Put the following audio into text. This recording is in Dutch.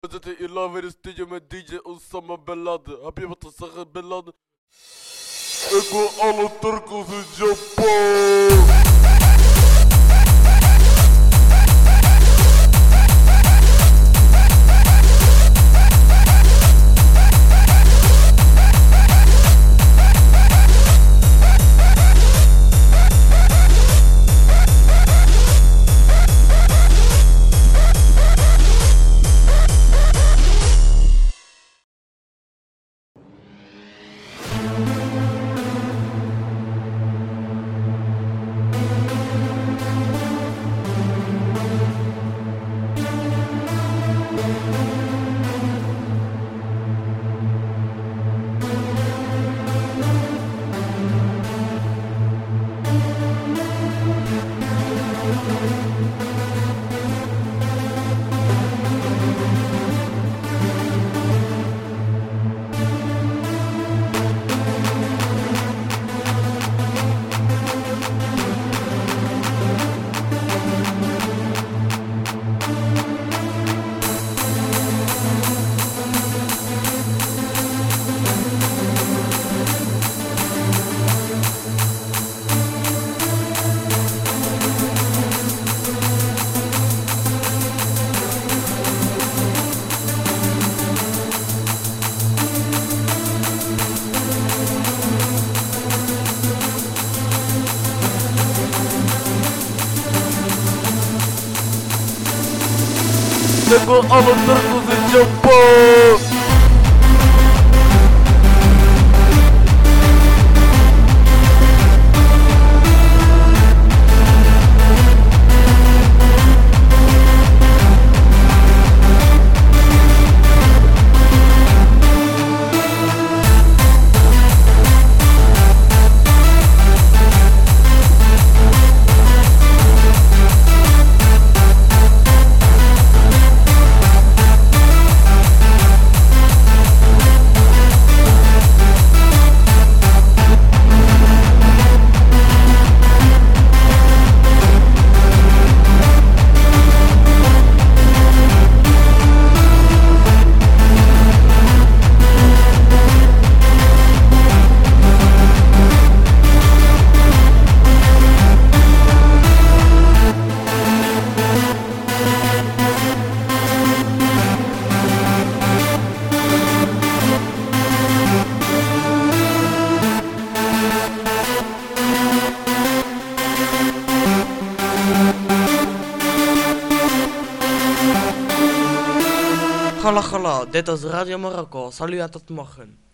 We zitten hier live in de studio met DJ Osama Bin Laden. Heb je wat te zeggen, Bin Laden? Ik wil alle Turkels in Japan. Ik wil alle Turkels in Japan. Gala gala, dit is Radio Marokko. Salut tot morgen.